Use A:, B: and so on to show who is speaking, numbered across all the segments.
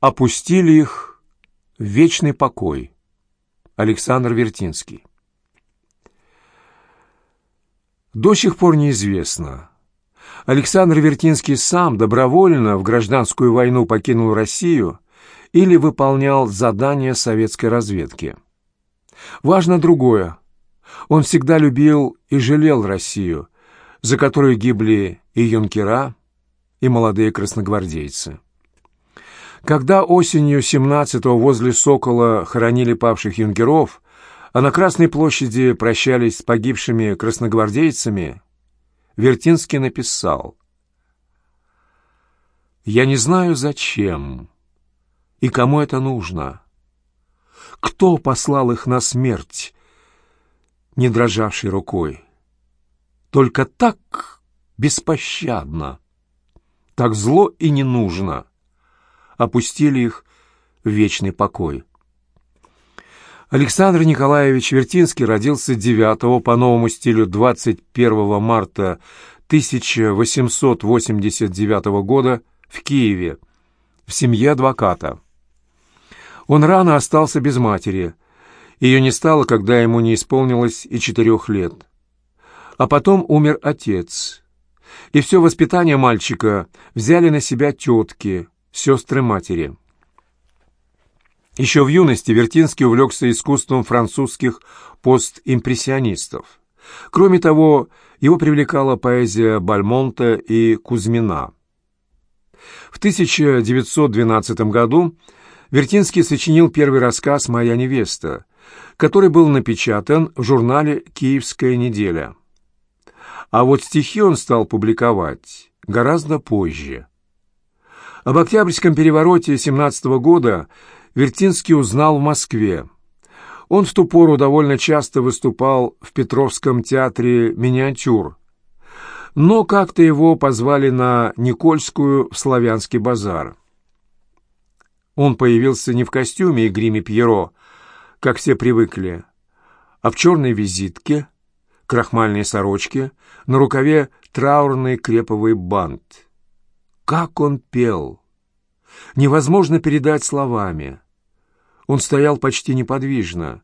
A: опустили их в вечный покой. Александр Вертинский. До сих пор неизвестно. Александр Вертинский сам добровольно в гражданскую войну покинул Россию или выполнял задания советской разведки. Важно другое. Он всегда любил и жалел Россию, за которую гибли и юнкера, и молодые красногвардейцы. Когда осенью 17-го возле Сокола хоронили павших юнкеров, а на Красной площади прощались с погибшими красногвардейцами, Вертинский написал «Я не знаю, зачем и кому это нужно. Кто послал их на смерть, не дрожавшей рукой? Только так беспощадно, так зло и не нужно» опустили их в вечный покой. Александр Николаевич Вертинский родился 9 по новому стилю 21 марта 1889 года в Киеве, в семье адвоката. Он рано остался без матери. Ее не стало, когда ему не исполнилось и четырех лет. А потом умер отец. И все воспитание мальчика взяли на себя тетки, сестры матери. Еще в юности Вертинский увлекся искусством французских постимпрессионистов. Кроме того, его привлекала поэзия Бальмонта и Кузьмина. В 1912 году Вертинский сочинил первый рассказ «Моя невеста», который был напечатан в журнале «Киевская неделя». А вот стихи он стал публиковать гораздо позже. Об Октябрьском перевороте 17 года Вертинский узнал в Москве. Он в ту пору довольно часто выступал в Петровском театре «Миниатюр». Но как-то его позвали на Никольскую в Славянский базар. Он появился не в костюме и гриме Пьеро, как все привыкли, а в черной визитке, крахмальной сорочке, на рукаве траурный креповый бант. Как он пел! Невозможно передать словами. Он стоял почти неподвижно.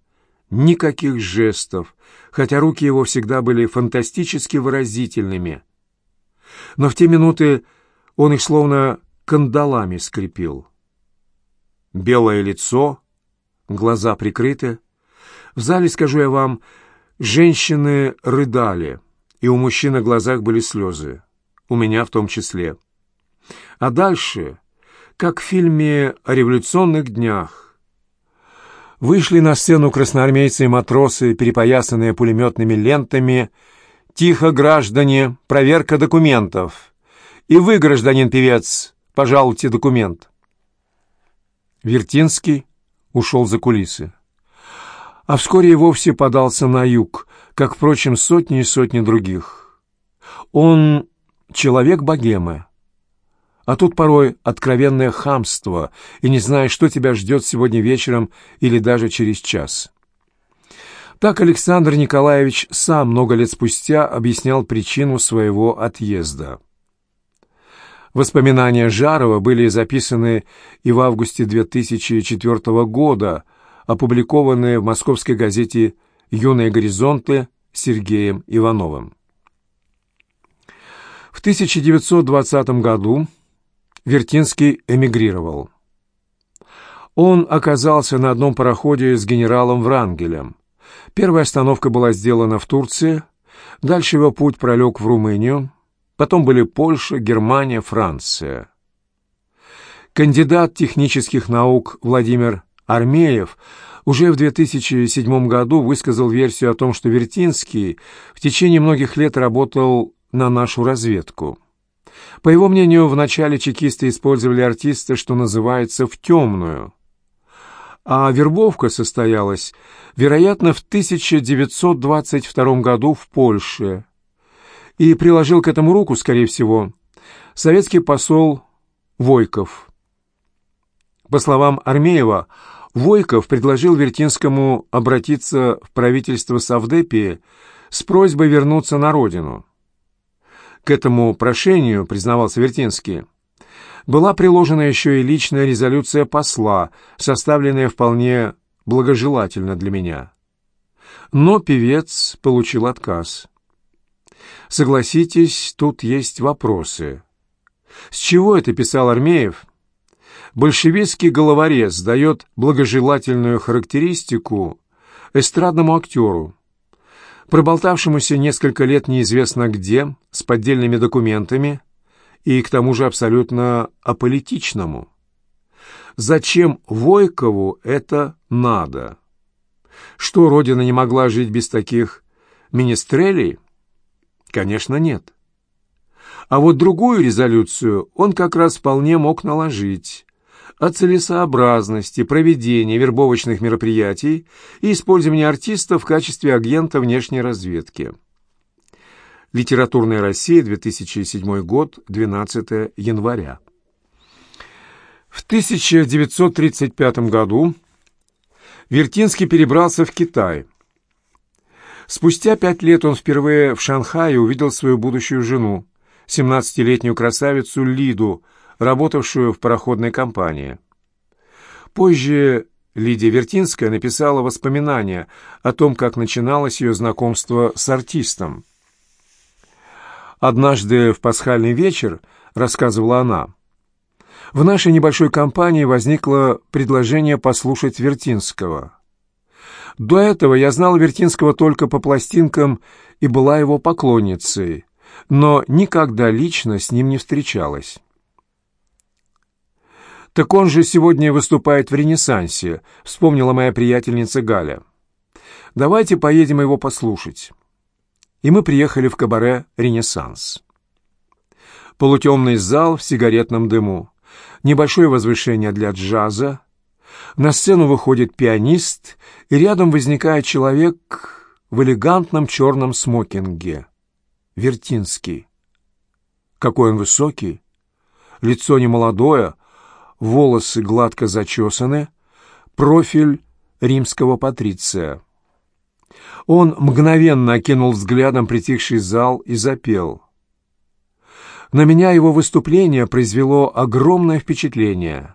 A: Никаких жестов, хотя руки его всегда были фантастически выразительными. Но в те минуты он их словно кандалами скрепил. Белое лицо, глаза прикрыты. В зале, скажу я вам, женщины рыдали, и у мужчин на глазах были слезы. У меня в том числе. А дальше, как в фильме о революционных днях, вышли на сцену красноармейцы и матросы, перепоясанные пулеметными лентами. «Тихо, граждане, проверка документов!» «И вы, гражданин-певец, пожалуйте документ!» Вертинский ушел за кулисы. А вскоре и вовсе подался на юг, как, впрочем, сотни и сотни других. Он человек богемы, а тут порой откровенное хамство, и не знаешь, что тебя ждет сегодня вечером или даже через час. Так Александр Николаевич сам много лет спустя объяснял причину своего отъезда. Воспоминания Жарова были записаны и в августе 2004 года, опубликованные в московской газете «Юные горизонты» Сергеем Ивановым. В 1920 году Вертинский эмигрировал. Он оказался на одном пароходе с генералом Врангелем. Первая остановка была сделана в Турции, дальше его путь пролег в Румынию, потом были Польша, Германия, Франция. Кандидат технических наук Владимир Армеев уже в 2007 году высказал версию о том, что Вертинский в течение многих лет работал на нашу разведку. По его мнению, вначале чекисты использовали артиста, что называется, в темную. А вербовка состоялась, вероятно, в 1922 году в Польше. И приложил к этому руку, скорее всего, советский посол Войков. По словам Армеева, Войков предложил Вертинскому обратиться в правительство Савдепии с просьбой вернуться на родину. К этому прошению, признавался Вертинский, Была приложена еще и личная резолюция посла, составленная вполне благожелательно для меня. Но певец получил отказ. Согласитесь, тут есть вопросы. С чего это писал Армеев? Большевистский головорез дает благожелательную характеристику эстрадному актеру, проболтавшемуся несколько лет неизвестно где, с поддельными документами и к тому же абсолютно аполитичному. Зачем Войкову это надо? Что, Родина не могла жить без таких министрелей? Конечно, нет. А вот другую резолюцию он как раз вполне мог наложить о целесообразности проведения вербовочных мероприятий и использования артиста в качестве агента внешней разведки. Литературная Россия, 2007 год, 12 января. В 1935 году Вертинский перебрался в Китай. Спустя пять лет он впервые в Шанхае увидел свою будущую жену, 17-летнюю красавицу Лиду, работавшую в пароходной компании. Позже Лидия Вертинская написала воспоминания о том, как начиналось ее знакомство с артистом. «Однажды в пасхальный вечер», — рассказывала она, — «в нашей небольшой компании возникло предложение послушать Вертинского. До этого я знала Вертинского только по пластинкам и была его поклонницей, но никогда лично с ним не встречалась». «Так он же сегодня выступает в «Ренессансе», — вспомнила моя приятельница Галя. «Давайте поедем его послушать». И мы приехали в кабаре «Ренессанс». Полутемный зал в сигаретном дыму, небольшое возвышение для джаза. На сцену выходит пианист, и рядом возникает человек в элегантном черном смокинге. Вертинский. Какой он высокий, лицо немолодое, волосы гладко зачесаны, профиль римского патриция. Он мгновенно окинул взглядом притихший зал и запел. На меня его выступление произвело огромное впечатление.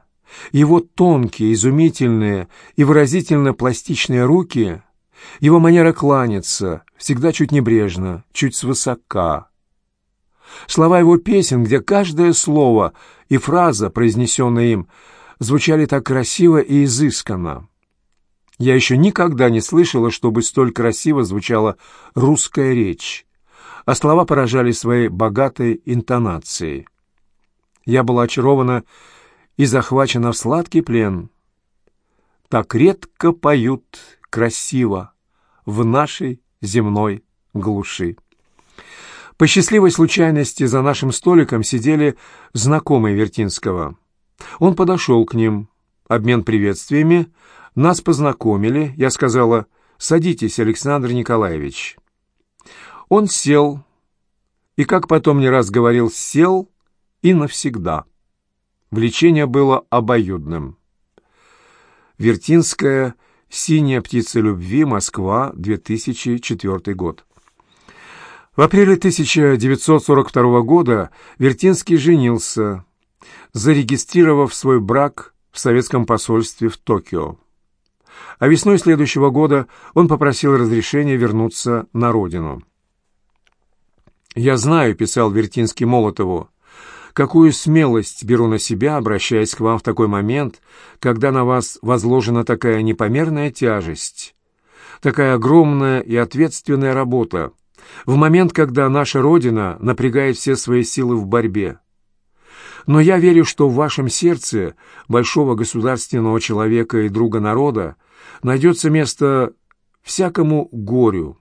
A: Его тонкие, изумительные и выразительно пластичные руки, его манера кланяться, всегда чуть небрежно, чуть свысока. Слова его песен, где каждое слово и фраза, произнесенная им, звучали так красиво и изысканно. Я еще никогда не слышала, чтобы столь красиво звучала русская речь, а слова поражали своей богатой интонацией. Я была очарована и захвачена в сладкий плен. Так редко поют красиво в нашей земной глуши. По счастливой случайности за нашим столиком сидели знакомые Вертинского. Он подошел к ним. Обмен приветствиями. Нас познакомили. Я сказала «Садитесь, Александр Николаевич». Он сел, и, как потом не раз говорил, сел и навсегда. Влечение было обоюдным. Вертинская «Синяя птица любви. Москва. 2004 год». В апреле 1942 года Вертинский женился, зарегистрировав свой брак в советском посольстве в Токио. А весной следующего года он попросил разрешения вернуться на родину. «Я знаю», — писал Вертинский Молотову, «какую смелость беру на себя, обращаясь к вам в такой момент, когда на вас возложена такая непомерная тяжесть, такая огромная и ответственная работа, в момент, когда наша Родина напрягает все свои силы в борьбе. Но я верю, что в вашем сердце, большого государственного человека и друга народа, найдется место всякому горю,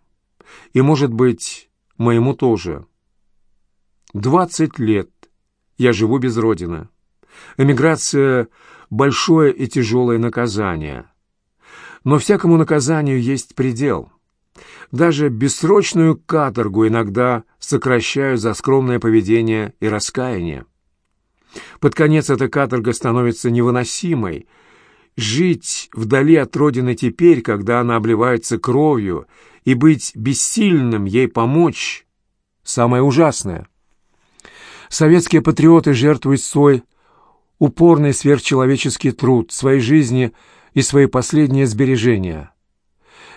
A: и, может быть, моему тоже. Двадцать лет я живу без Родины. Эмиграция — большое и тяжелое наказание. Но всякому наказанию есть предел — даже бессрочную каторгу иногда сокращают за скромное поведение и раскаяние. Под конец эта каторга становится невыносимой. Жить вдали от Родины теперь, когда она обливается кровью, и быть бессильным ей помочь — самое ужасное. Советские патриоты жертвуют свой упорный сверхчеловеческий труд, своей жизни и свои последние сбережения.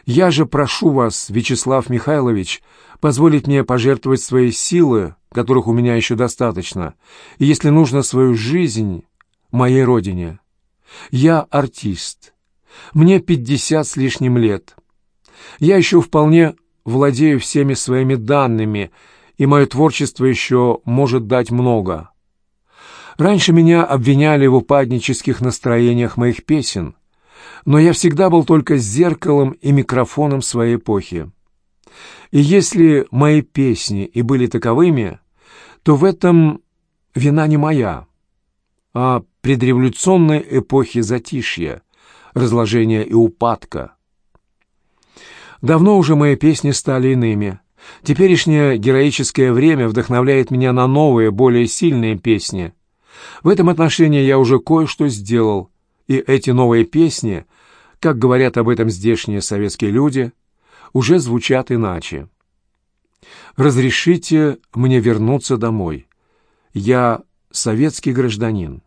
A: Я же прошу вас, Вячеслав Михайлович, позволить мне пожертвовать свои силы, которых у меня еще достаточно, и, если нужно, свою жизнь моей родине. Я артист. Мне пятьдесят с лишним лет. Я еще вполне владею всеми своими данными, и мое творчество еще может дать много. Раньше меня обвиняли в упаднических настроениях моих песен, но я всегда был только зеркалом и микрофоном своей эпохи. И если мои песни и были таковыми, то в этом вина не моя, а предреволюционной эпохи затишья, разложения и упадка. Давно уже мои песни стали иными. Теперешнее героическое время вдохновляет меня на новые, более сильные песни. В этом отношении я уже кое-что сделал, и эти новые песни, как говорят об этом здешние советские люди, уже звучат иначе. «Разрешите мне вернуться домой. Я советский гражданин.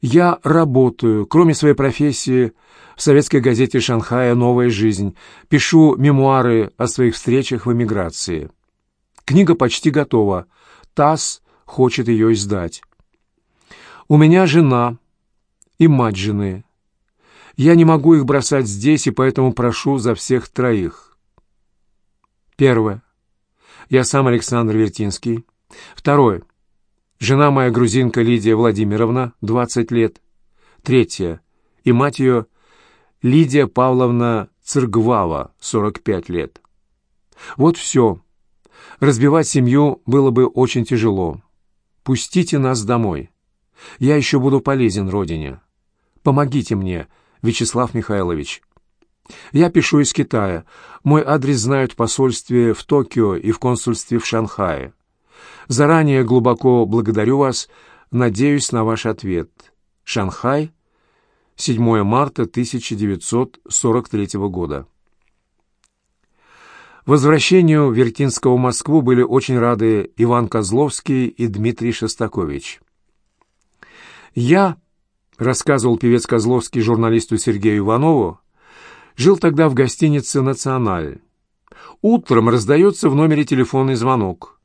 A: Я работаю, кроме своей профессии, в советской газете «Шанхая. Новая жизнь». Пишу мемуары о своих встречах в эмиграции. Книга почти готова. ТАСС хочет ее издать. У меня жена и мать жены. Я не могу их бросать здесь, и поэтому прошу за всех троих. Первое. Я сам Александр Вертинский. Второе. Жена моя грузинка Лидия Владимировна, 20 лет. Третье. И мать ее Лидия Павловна Циргвава, 45 лет. Вот все. Разбивать семью было бы очень тяжело. Пустите нас домой. Я еще буду полезен родине. Помогите мне, Вячеслав Михайлович. Я пишу из Китая. Мой адрес знают в посольстве в Токио и в консульстве в Шанхае. Заранее глубоко благодарю вас, надеюсь на ваш ответ. Шанхай, 7 марта 1943 года. Возвращению Вертинского в Москву были очень рады Иван Козловский и Дмитрий Шостакович. «Я», — рассказывал певец Козловский журналисту Сергею Иванову, жил тогда в гостинице «Националь». Утром раздается в номере телефонный звонок.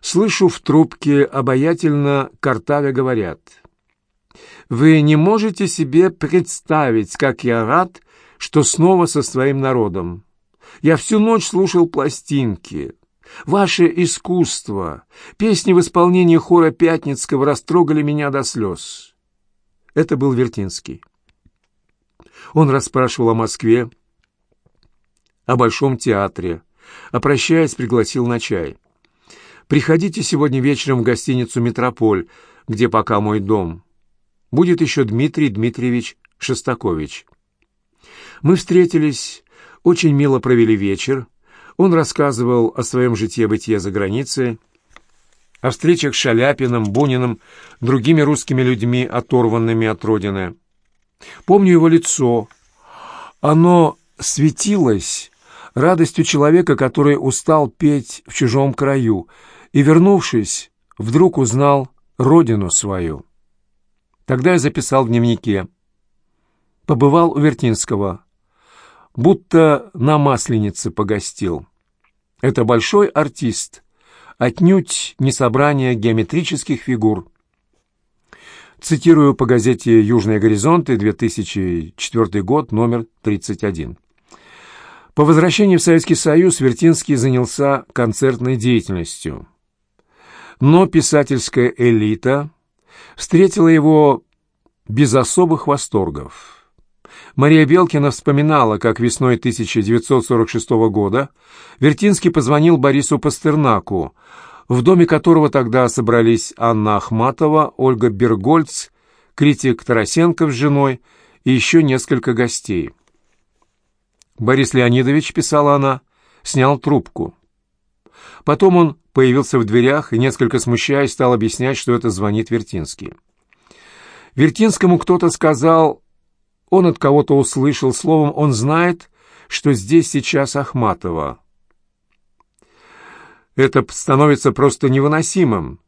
A: Слышу в трубке обаятельно картавя говорят — вы не можете себе представить, как я рад, что снова со своим народом. Я всю ночь слушал пластинки. Ваше искусство, песни в исполнении хора Пятницкого растрогали меня до слез. Это был Вертинский. Он расспрашивал о Москве, о Большом театре, а пригласил на чай. «Приходите сегодня вечером в гостиницу «Метрополь», где пока мой дом будет еще Дмитрий Дмитриевич Шостакович. Мы встретились, очень мило провели вечер. Он рассказывал о своем житье-бытие за границей, о встречах с Шаляпиным, Буниным, другими русскими людьми, оторванными от родины. Помню его лицо. Оно светилось радостью человека, который устал петь в чужом краю и, вернувшись, вдруг узнал родину свою. Тогда я записал в дневнике. Побывал у Вертинского. Будто на Масленице погостил. Это большой артист. Отнюдь не собрание геометрических фигур. Цитирую по газете «Южные горизонты», 2004 год, номер 31. По возвращении в Советский Союз Вертинский занялся концертной деятельностью. Но писательская элита встретила его без особых восторгов. Мария Белкина вспоминала, как весной 1946 года Вертинский позвонил Борису Пастернаку, в доме которого тогда собрались Анна Ахматова, Ольга Бергольц, критик Тарасенко с женой и еще несколько гостей. Борис Леонидович, писала она, снял трубку. Потом он появился в дверях и, несколько смущаясь, стал объяснять, что это звонит Вертинский. Вертинскому кто-то сказал, он от кого-то услышал, словом, он знает, что здесь сейчас Ахматова. Это становится просто невыносимым.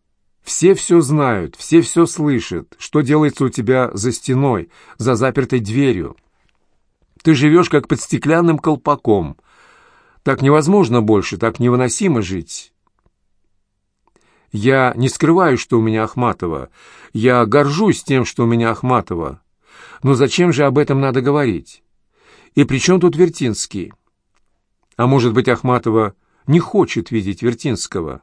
A: Все все знают, все все слышат, что делается у тебя за стеной, за запертой дверью. Ты живешь как под стеклянным колпаком. Так невозможно больше, так невыносимо жить. Я не скрываю, что у меня Ахматова. Я горжусь тем, что у меня Ахматова. Но зачем же об этом надо говорить? И при чем тут Вертинский? А может быть, Ахматова не хочет видеть Вертинского?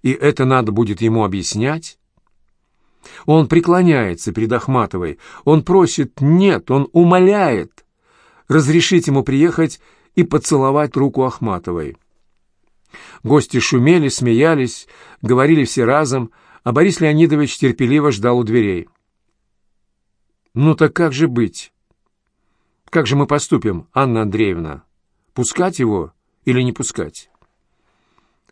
A: И это надо будет ему объяснять? Он преклоняется перед Ахматовой. Он просит «нет», он умоляет разрешить ему приехать и поцеловать руку Ахматовой. Гости шумели, смеялись, говорили все разом, а Борис Леонидович терпеливо ждал у дверей. «Ну так как же быть? Как же мы поступим, Анна Андреевна? Пускать его или не пускать?»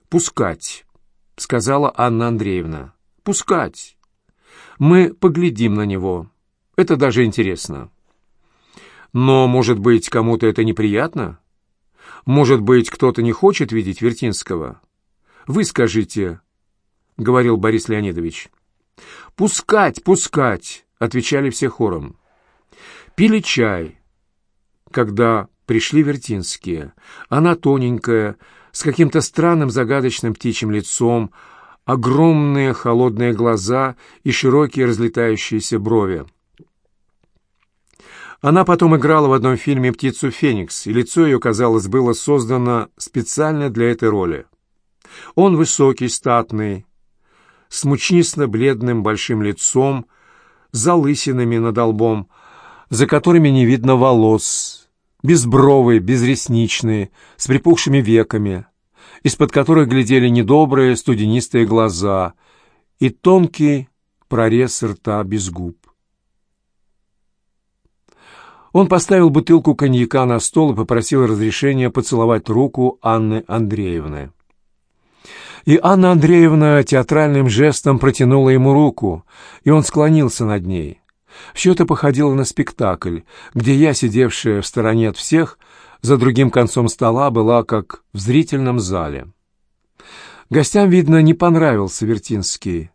A: «Пускать», — сказала Анна Андреевна. «Пускать. Мы поглядим на него. Это даже интересно». «Но, может быть, кому-то это неприятно?» Может быть, кто-то не хочет видеть Вертинского? Вы скажите, — говорил Борис Леонидович. «Пускать, пускать!» — отвечали все хором. Пили чай, когда пришли Вертинские. Она тоненькая, с каким-то странным загадочным птичьим лицом, огромные холодные глаза и широкие разлетающиеся брови. Она потом играла в одном фильме «Птицу Феникс», и лицо ее, казалось, было создано специально для этой роли. Он высокий, статный, с мучнисто-бледным большим лицом, залысинами над лбом, за которыми не видно волос, безбровый, безресничный, с припухшими веками, из-под которых глядели недобрые студенистые глаза и тонкий прорез рта без губ. Он поставил бутылку коньяка на стол и попросил разрешения поцеловать руку Анны Андреевны. И Анна Андреевна театральным жестом протянула ему руку, и он склонился над ней. Все это походило на спектакль, где я, сидевшая в стороне от всех, за другим концом стола была как в зрительном зале. Гостям, видно, не понравился Вертинский.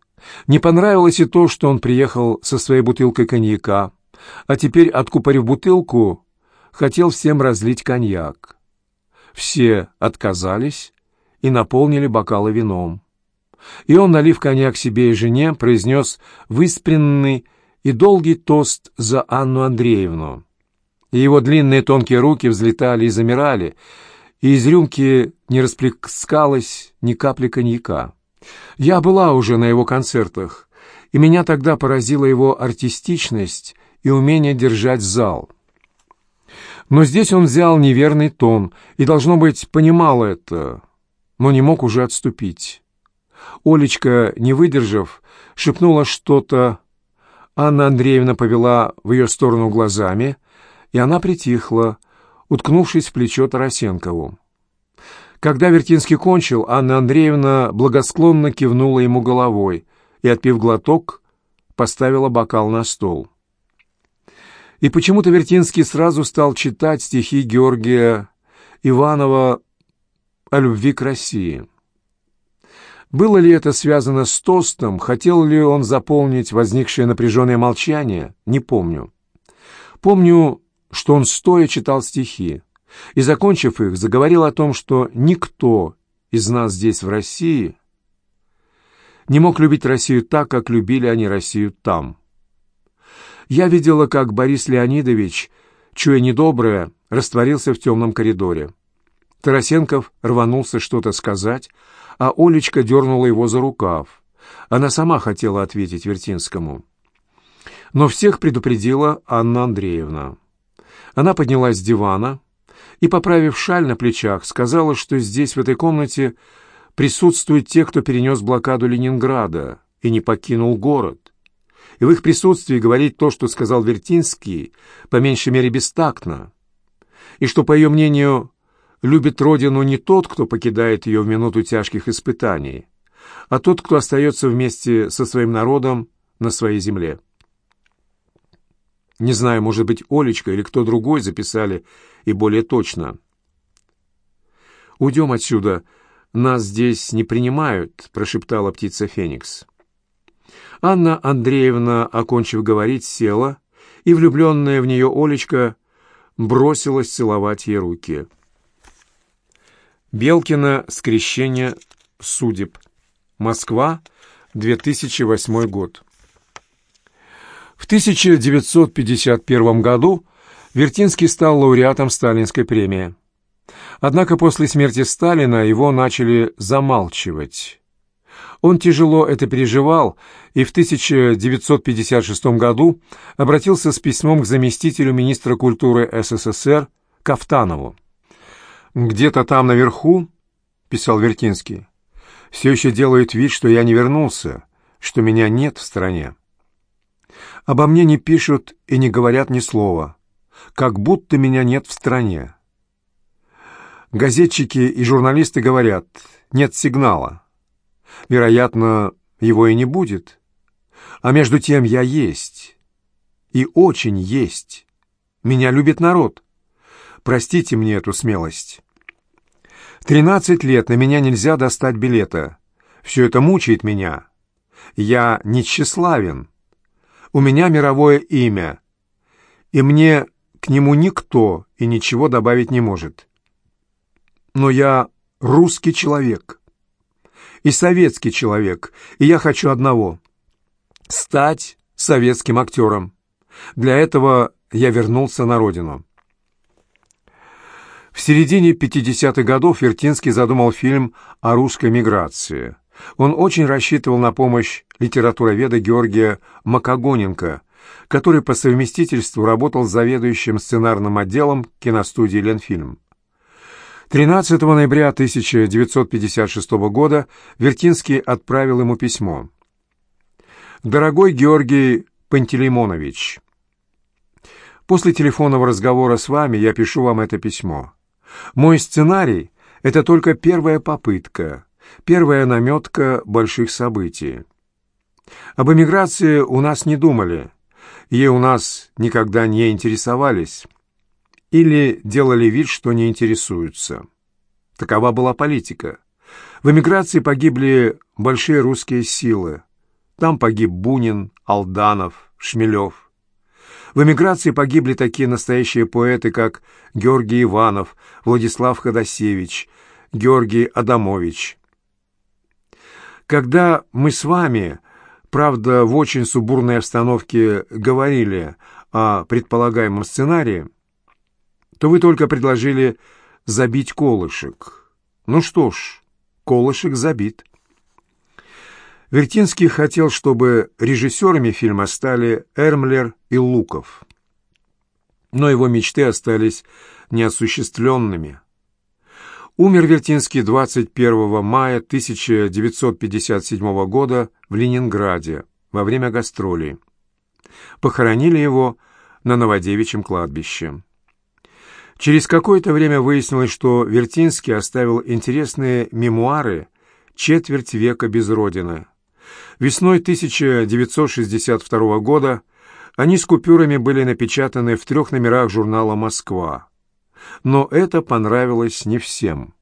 A: Не понравилось и то, что он приехал со своей бутылкой коньяка, а теперь, откупорив бутылку, хотел всем разлить коньяк. Все отказались и наполнили бокалы вином. И он, налив коньяк себе и жене, произнес выспренный и долгий тост за Анну Андреевну. И его длинные тонкие руки взлетали и замирали, и из рюмки не расплескалось ни капли коньяка. Я была уже на его концертах, и меня тогда поразила его артистичность и умение держать зал. Но здесь он взял неверный тон и, должно быть, понимал это, но не мог уже отступить. Олечка, не выдержав, шепнула что-то. Анна Андреевна повела в ее сторону глазами, и она притихла, уткнувшись в плечо Тарасенкову. Когда Вертинский кончил, Анна Андреевна благосклонно кивнула ему головой и, отпив глоток, поставила бокал на стол. И почему-то Вертинский сразу стал читать стихи Георгия Иванова о любви к России. Было ли это связано с тостом, хотел ли он заполнить возникшее напряженное молчание, не помню. Помню, что он стоя читал стихи, и, закончив их, заговорил о том, что никто из нас здесь, в России, не мог любить Россию так, как любили они Россию там. Я видела, как Борис Леонидович, чуя недоброе, растворился в темном коридоре. Тарасенков рванулся что-то сказать, а Олечка дернула его за рукав. Она сама хотела ответить Вертинскому. Но всех предупредила Анна Андреевна. Она поднялась с дивана и, поправив шаль на плечах, сказала, что здесь, в этой комнате, присутствуют те, кто перенес блокаду Ленинграда и не покинул город и в их присутствии говорить то, что сказал Вертинский, по меньшей мере бестактно, и что, по ее мнению, любит родину не тот, кто покидает ее в минуту тяжких испытаний, а тот, кто остается вместе со своим народом на своей земле. Не знаю, может быть, Олечка или кто другой записали и более точно. «Уйдем отсюда, нас здесь не принимают», — прошептала птица Феникс. Анна Андреевна, окончив говорить, села, и влюбленная в нее Олечка бросилась целовать ей руки. Белкина «Скрещение судеб». Москва, 2008 год. В 1951 году Вертинский стал лауреатом Сталинской премии. Однако после смерти Сталина его начали замалчивать. Он тяжело это переживал и в 1956 году обратился с письмом к заместителю министра культуры СССР Кафтанову. «Где-то там наверху, — писал Вертинский, — все еще делают вид, что я не вернулся, что меня нет в стране. Обо мне не пишут и не говорят ни слова, как будто меня нет в стране. Газетчики и журналисты говорят, нет сигнала. Вероятно, его и не будет. А между тем я есть. И очень есть. Меня любит народ. Простите мне эту смелость. Тринадцать лет на меня нельзя достать билета. Все это мучает меня. Я не тщеславен. У меня мировое имя. И мне к нему никто и ничего добавить не может. Но я русский человек и советский человек, и я хочу одного — стать советским актером. Для этого я вернулся на родину. В середине 50-х годов Вертинский задумал фильм о русской миграции. Он очень рассчитывал на помощь литературоведа Георгия Макогоненко, который по совместительству работал заведующим сценарным отделом киностудии «Ленфильм». 13 ноября 1956 года Вертинский отправил ему письмо. «Дорогой Георгий Пантелеймонович, после телефонного разговора с вами я пишу вам это письмо. Мой сценарий — это только первая попытка, первая наметка больших событий. Об эмиграции у нас не думали, ей у нас никогда не интересовались» или делали вид, что не интересуются. Такова была политика. В эмиграции погибли большие русские силы. Там погиб Бунин, Алданов, Шмелев. В эмиграции погибли такие настоящие поэты, как Георгий Иванов, Владислав Ходосевич, Георгий Адамович. Когда мы с вами, правда, в очень субурной обстановке говорили о предполагаемом сценарии, то вы только предложили забить колышек. Ну что ж, колышек забит. Вертинский хотел, чтобы режиссерами фильма стали Эрмлер и Луков. Но его мечты остались неосуществленными. Умер Вертинский 21 мая 1957 года в Ленинграде во время гастролей. Похоронили его на Новодевичьем кладбище. Через какое-то время выяснилось, что Вертинский оставил интересные мемуары «Четверть века без родины». Весной 1962 года они с купюрами были напечатаны в трех номерах журнала «Москва». Но это понравилось не всем.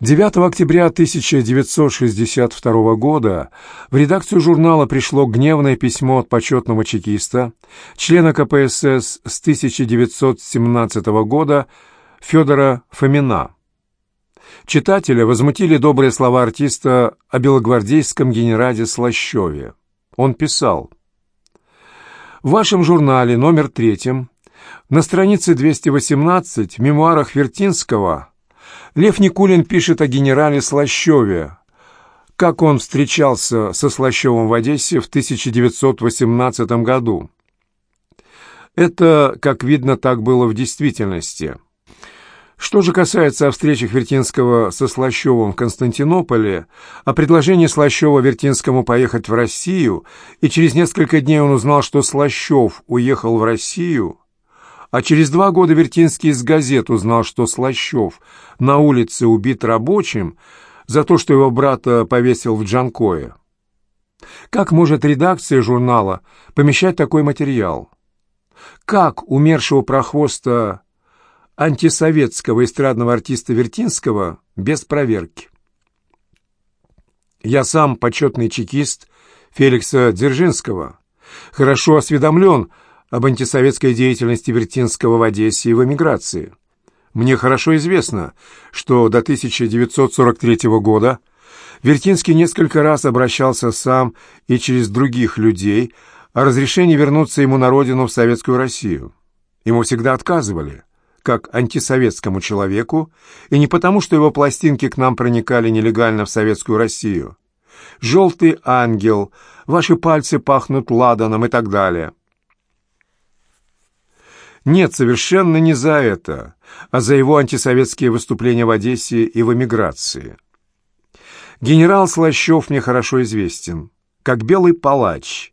A: 9 октября 1962 года в редакцию журнала пришло гневное письмо от почетного чекиста, члена КПСС с 1917 года Федора Фомина. Читателя возмутили добрые слова артиста о белогвардейском генерале Слащеве. Он писал «В вашем журнале номер третьем на странице 218 в мемуарах Вертинского – Лев Никулин пишет о генерале Слащеве, как он встречался со Слащевым в Одессе в 1918 году. Это, как видно, так было в действительности. Что же касается о встречах Вертинского со Слащевым в Константинополе, о предложении Слащева Вертинскому поехать в Россию, и через несколько дней он узнал, что Слащев уехал в Россию – а через два года Вертинский из газет узнал, что Слащев на улице убит рабочим за то, что его брата повесил в Джанкое. Как может редакция журнала помещать такой материал? Как умершего прохвоста антисоветского эстрадного артиста Вертинского без проверки? Я сам почетный чекист Феликса Дзержинского, хорошо осведомлен об антисоветской деятельности Вертинского в Одессе и в эмиграции. Мне хорошо известно, что до 1943 года Вертинский несколько раз обращался сам и через других людей о разрешении вернуться ему на родину в Советскую Россию. Ему всегда отказывали, как антисоветскому человеку, и не потому, что его пластинки к нам проникали нелегально в Советскую Россию. «Желтый ангел», «Ваши пальцы пахнут ладаном» и так далее. Нет, совершенно не за это, а за его антисоветские выступления в Одессе и в эмиграции. Генерал Слащев мне хорошо известен, как белый палач,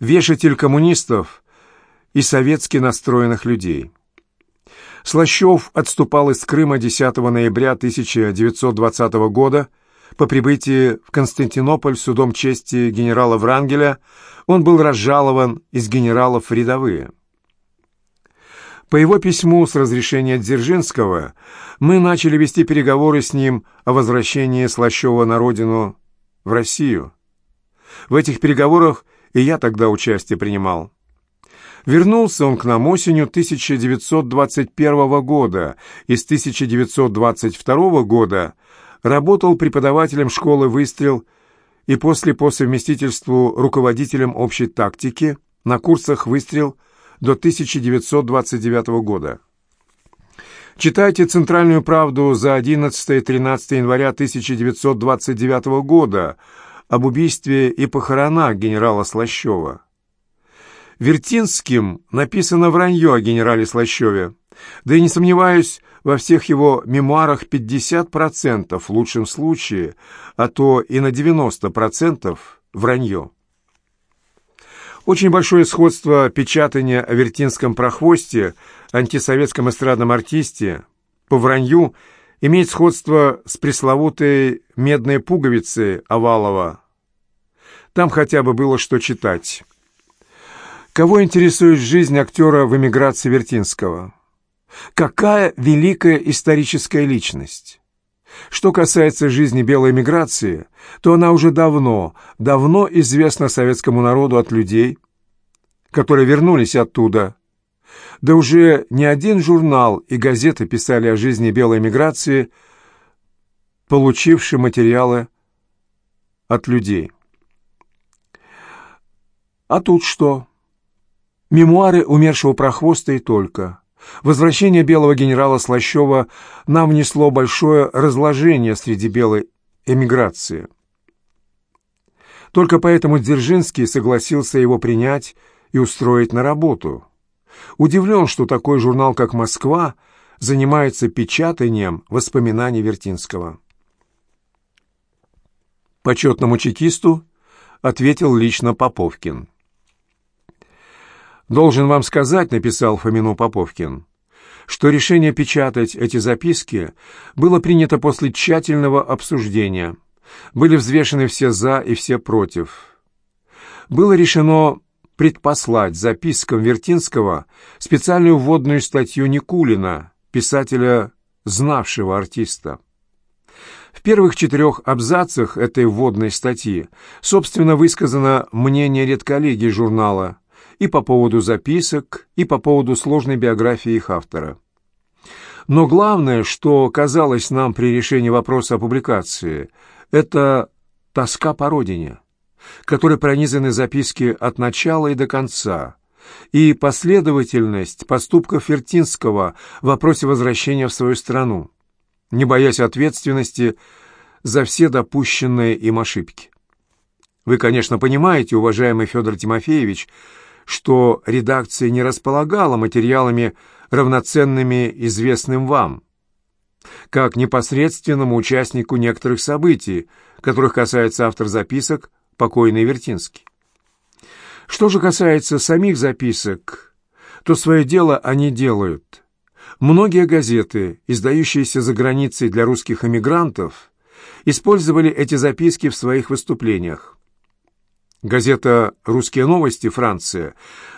A: вешатель коммунистов и советски настроенных людей. Слащев отступал из Крыма 10 ноября 1920 года по прибытии в Константинополь судом чести генерала Врангеля он был разжалован из генералов в рядовые. По его письму с разрешения Дзержинского мы начали вести переговоры с ним о возвращении Слащева на родину в Россию. В этих переговорах и я тогда участие принимал. Вернулся он к нам осенью 1921 года и с 1922 года работал преподавателем школы «Выстрел» и после по совместительству руководителем общей тактики на курсах «Выстрел» до 1929 года. Читайте «Центральную правду» за 11-13 января 1929 года об убийстве и похоронах генерала Слащева. Вертинским написано вранье о генерале Слащеве, да и не сомневаюсь, во всех его мемуарах 50% в лучшем случае, а то и на 90% вранье. Очень большое сходство печатания о вертинском прохвосте, антисоветском эстрадном артисте, по вранью, имеет сходство с пресловутой «медной пуговицей» Овалова. Там хотя бы было что читать. Кого интересует жизнь актера в эмиграции Вертинского? Какая великая историческая личность? Что касается жизни белой эмиграции, то она уже давно, давно известна советскому народу от людей, которые вернулись оттуда. Да уже не один журнал и газеты писали о жизни белой эмиграции, получившие материалы от людей. А тут что? Мемуары умершего прохвоста и только. Возвращение белого генерала Слащева нам внесло большое разложение среди белой эмиграции. Только поэтому Дзержинский согласился его принять и устроить на работу. Удивлен, что такой журнал, как «Москва», занимается печатанием воспоминаний Вертинского. Почетному чекисту ответил лично Поповкин. «Должен вам сказать», — написал Фомину Поповкин, что решение печатать эти записки было принято после тщательного обсуждения. Были взвешены все «за» и все «против». Было решено предпослать запискам Вертинского специальную вводную статью Никулина, писателя, знавшего артиста. В первых четырех абзацах этой вводной статьи, собственно, высказано мнение редколлегии журнала – и по поводу записок, и по поводу сложной биографии их автора. Но главное, что казалось нам при решении вопроса о публикации, это тоска по родине, которой пронизаны записки от начала и до конца, и последовательность поступков Вертинского в вопросе возвращения в свою страну, не боясь ответственности за все допущенные им ошибки. Вы, конечно, понимаете, уважаемый Федор Тимофеевич, что редакция не располагала материалами, равноценными известным вам, как непосредственному участнику некоторых событий, которых касается автор записок покойный Вертинский. Что же касается самих записок, то свое дело они делают. Многие газеты, издающиеся за границей для русских эмигрантов, использовали эти записки в своих выступлениях. Газета «Русские новости» Франция,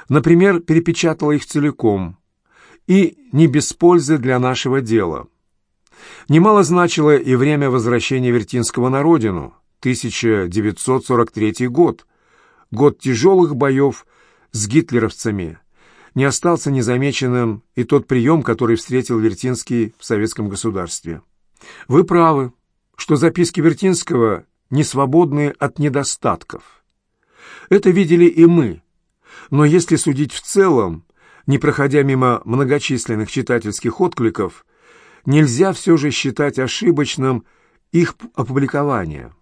A: например, перепечатала их целиком, и не без пользы для нашего дела. Немало значило и время возвращения Вертинского на родину, 1943 год, год тяжелых боев с гитлеровцами, не остался незамеченным и тот прием, который встретил Вертинский в советском государстве. Вы правы, что записки Вертинского не свободны от недостатков. Это видели и мы, но если судить в целом, не проходя мимо многочисленных читательских откликов, нельзя все же считать ошибочным их опубликование.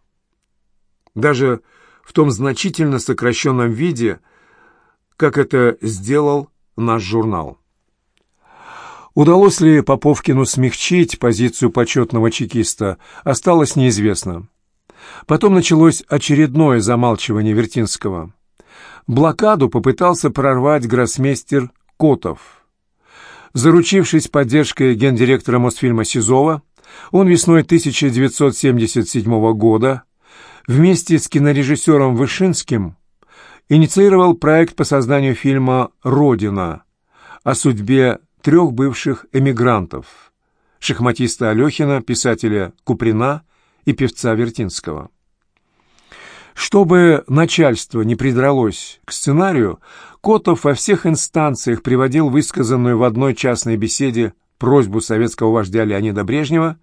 A: Даже в том значительно сокращенном виде, как это сделал наш журнал. Удалось ли Поповкину смягчить позицию почетного чекиста, осталось неизвестно. Потом началось очередное замалчивание Вертинского. Блокаду попытался прорвать гроссмейстер Котов. Заручившись поддержкой гендиректора Мосфильма Сизова, он весной 1977 года вместе с кинорежиссером Вышинским инициировал проект по созданию фильма «Родина» о судьбе трех бывших эмигрантов – шахматиста Алехина, писателя Куприна и певца Вертинского. Чтобы начальство не придралось к сценарию, Котов во всех инстанциях приводил высказанную в одной частной беседе просьбу советского вождя Леонида Брежнева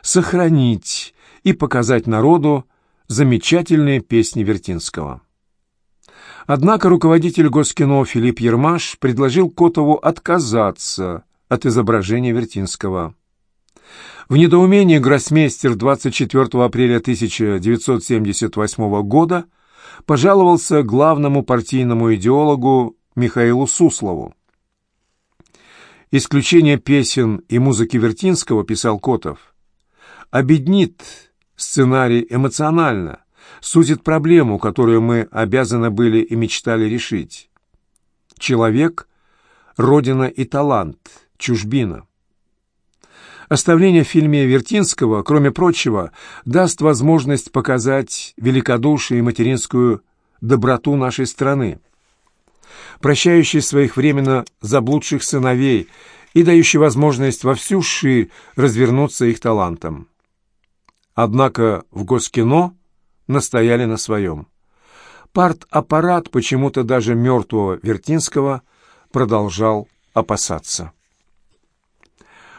A: сохранить и показать народу замечательные песни Вертинского. Однако руководитель Госкино Филипп Ермаш предложил Котову отказаться от изображения Вертинского. В недоумении гроссмейстер 24 апреля 1978 года пожаловался главному партийному идеологу Михаилу Суслову. «Исключение песен и музыки Вертинского, — писал Котов, — обеднит сценарий эмоционально, сузит проблему, которую мы обязаны были и мечтали решить. Человек — родина и талант, чужбина. Оставление в фильме Вертинского, кроме прочего, даст возможность показать великодушие и материнскую доброту нашей страны, прощающий своих временно заблудших сыновей и дающий возможность во всю ширь развернуться их талантом. Однако в Госкино настояли на своем. Парт-аппарат почему-то даже мертвого Вертинского продолжал опасаться.